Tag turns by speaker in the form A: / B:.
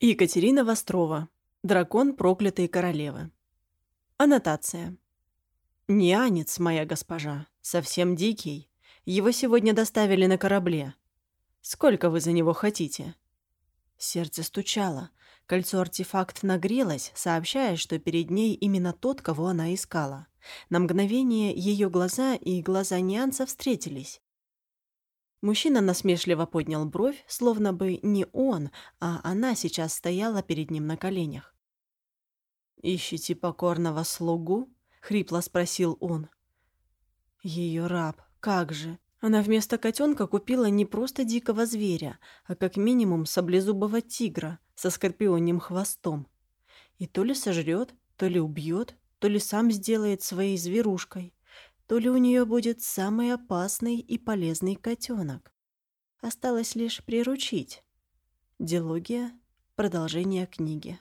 A: Екатерина Вострова. Дракон проклятой королевы. Аннотация. «Нянец, моя госпожа, совсем дикий. Его сегодня доставили на корабле. Сколько вы за него хотите?» Сердце стучало. Кольцо-артефакт нагрелось, сообщая, что перед ней именно тот, кого она искала. На мгновение ее глаза и глаза Нянца встретились. Мужчина насмешливо поднял бровь, словно бы не он, а она сейчас стояла перед ним на коленях. «Ищите покорного слугу?» — хрипло спросил он. Ее раб, как же? Она вместо котенка купила не просто дикого зверя, а как минимум саблезубого тигра со скорпионим хвостом. И то ли сожрет, то ли убьет, то ли сам сделает своей зверушкой то ли у нее будет самый опасный и полезный котенок. Осталось лишь приручить. Дилогия. Продолжение книги.